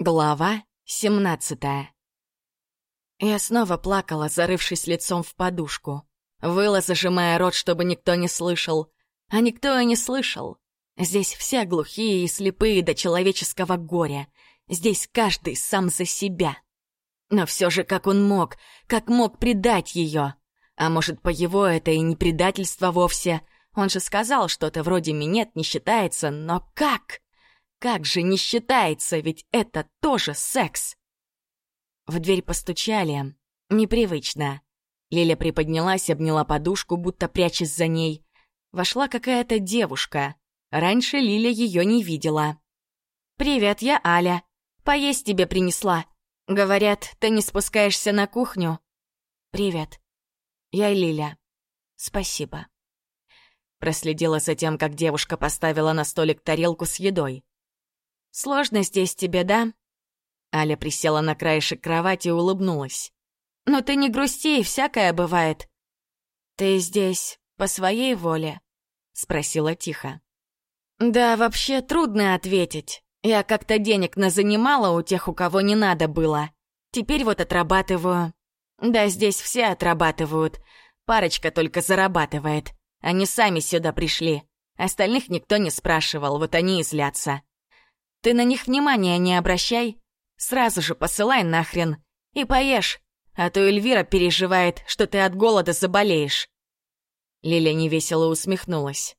Глава 17 Я снова плакала, зарывшись лицом в подушку. Выла, зажимая рот, чтобы никто не слышал. А никто и не слышал. Здесь все глухие и слепые до человеческого горя. Здесь каждый сам за себя. Но все же, как он мог, как мог предать ее? А может, по его это и не предательство вовсе? Он же сказал что-то вроде «минет не считается», но как? Как же не считается, ведь это тоже секс. В дверь постучали. Непривычно. Лиля приподнялась, обняла подушку, будто прячась за ней. Вошла какая-то девушка. Раньше Лиля ее не видела. «Привет, я Аля. Поесть тебе принесла. Говорят, ты не спускаешься на кухню?» «Привет. Я Лиля. Спасибо». Проследила за тем, как девушка поставила на столик тарелку с едой. Сложно здесь тебе, да?» Аля присела на краешек кровати и улыбнулась. «Но ты не грусти, всякое бывает». «Ты здесь по своей воле?» — спросила тихо. «Да, вообще трудно ответить. Я как-то денег назанимала у тех, у кого не надо было. Теперь вот отрабатываю. Да, здесь все отрабатывают. Парочка только зарабатывает. Они сами сюда пришли. Остальных никто не спрашивал, вот они и злятся. Ты на них внимания не обращай. Сразу же посылай нахрен. И поешь, а то Эльвира переживает, что ты от голода заболеешь». Лиля невесело усмехнулась.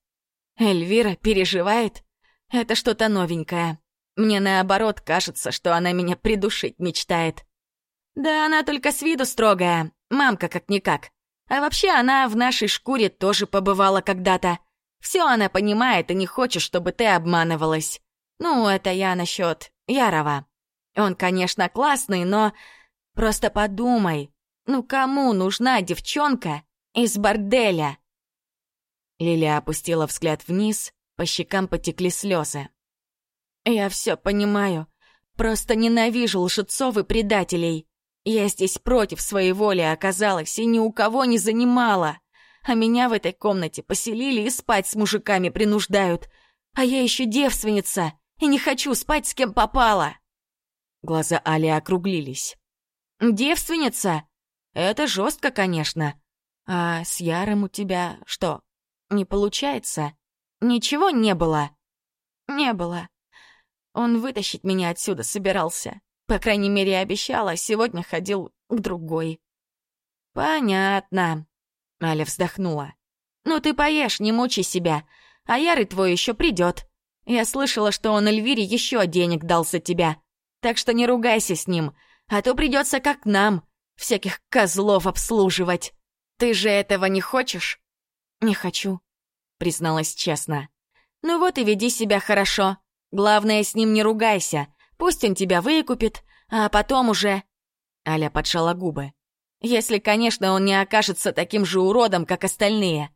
«Эльвира переживает? Это что-то новенькое. Мне наоборот кажется, что она меня придушить мечтает. Да она только с виду строгая, мамка как-никак. А вообще она в нашей шкуре тоже побывала когда-то. Все она понимает и не хочет, чтобы ты обманывалась. Ну, это я насчет Ярова. Он, конечно, классный, но... Просто подумай, ну кому нужна девчонка из борделя? Лилия опустила взгляд вниз, по щекам потекли слезы. «Я все понимаю. Просто ненавижу лжецов и предателей. Я здесь против своей воли оказалась и ни у кого не занимала. А меня в этой комнате поселили и спать с мужиками принуждают. А я еще девственница и не хочу спать с кем попало!» Глаза Али округлились. «Девственница? Это жестко, конечно. А с Яром у тебя что, не получается? Ничего не было?» «Не было. Он вытащить меня отсюда собирался. По крайней мере, обещал, а сегодня ходил к другой». «Понятно», — Аля вздохнула. «Ну ты поешь, не мучай себя, а Ярый твой еще придет. Я слышала, что он Эльвире еще денег дал за тебя. Так что не ругайся с ним, а то придется как нам, всяких козлов обслуживать. Ты же этого не хочешь?» «Не хочу», — призналась честно. «Ну вот и веди себя хорошо. Главное, с ним не ругайся. Пусть он тебя выкупит, а потом уже...» Аля поджала губы. «Если, конечно, он не окажется таким же уродом, как остальные.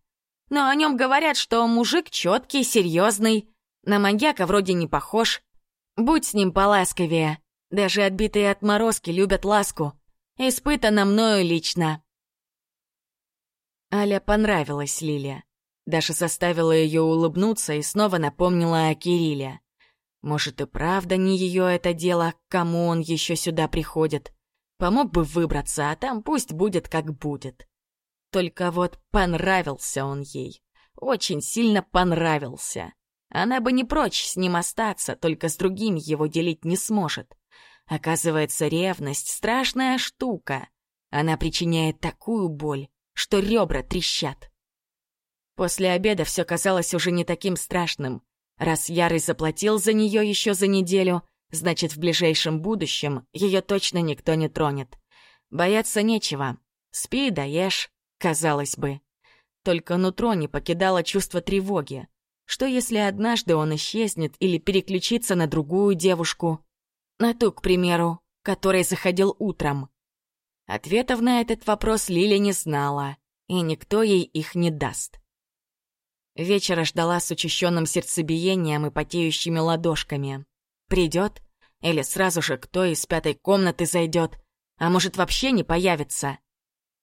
Но о нем говорят, что мужик четкий, серьезный, на маньяка вроде не похож. Будь с ним поласковее. Даже отбитые отморозки любят ласку. Испытано мною лично. Аля понравилась Лиле. Даша заставила ее улыбнуться и снова напомнила о Кирилле. Может и правда не ее это дело, кому он еще сюда приходит. Помог бы выбраться, а там пусть будет как будет. Только вот понравился он ей. Очень сильно понравился. Она бы не прочь с ним остаться, только с другими его делить не сможет. Оказывается, ревность — страшная штука. Она причиняет такую боль, что ребра трещат. После обеда все казалось уже не таким страшным. Раз Ярый заплатил за нее еще за неделю, значит, в ближайшем будущем ее точно никто не тронет. Бояться нечего. Спи да ешь, казалось бы. Только нутро не покидало чувство тревоги. Что если однажды он исчезнет или переключится на другую девушку? На ту, к примеру, которой заходил утром. Ответов на этот вопрос Лиля не знала, и никто ей их не даст. Вечера ждала с учащенным сердцебиением и потеющими ладошками. Придет? Или сразу же кто из пятой комнаты зайдет? А может, вообще не появится?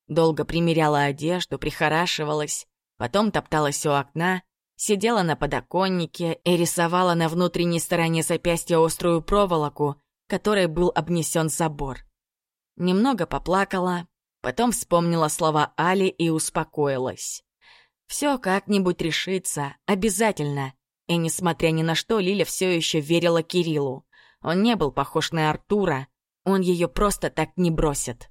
Долго примеряла одежду, прихорашивалась, потом топталась у окна, сидела на подоконнике и рисовала на внутренней стороне запястья острую проволоку, которой был обнесен забор. Немного поплакала, потом вспомнила слова Али и успокоилась. Все как-нибудь решится, обязательно. И несмотря ни на что, Лиля все еще верила Кириллу. Он не был похож на Артура, он ее просто так не бросит.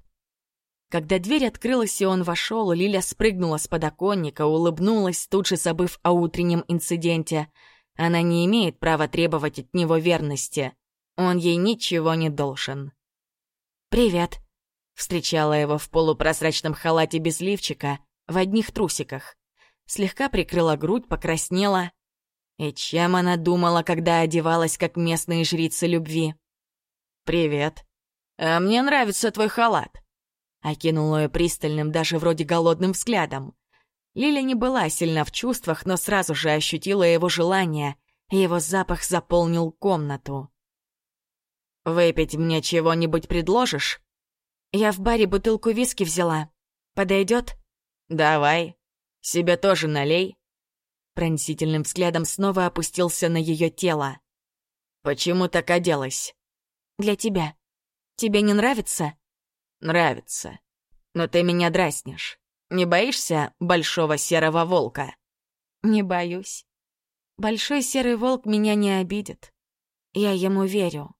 Когда дверь открылась и он вошел, Лиля спрыгнула с подоконника, улыбнулась, тут же забыв о утреннем инциденте. Она не имеет права требовать от него верности. Он ей ничего не должен. «Привет», — встречала его в полупрозрачном халате без лифчика, в одних трусиках. Слегка прикрыла грудь, покраснела. И чем она думала, когда одевалась, как местные жрицы любви? «Привет. А мне нравится твой халат», — окинул ее пристальным, даже вроде голодным взглядом. Лиля не была сильна в чувствах, но сразу же ощутила его желание, и его запах заполнил комнату. «Выпить мне чего-нибудь предложишь?» «Я в баре бутылку виски взяла. Подойдет?» «Давай. Себе тоже налей пронзительным взглядом снова опустился на ее тело. «Почему так оделась?» «Для тебя. Тебе не нравится?» «Нравится. Но ты меня дразнишь. Не боишься большого серого волка?» «Не боюсь. Большой серый волк меня не обидит. Я ему верю».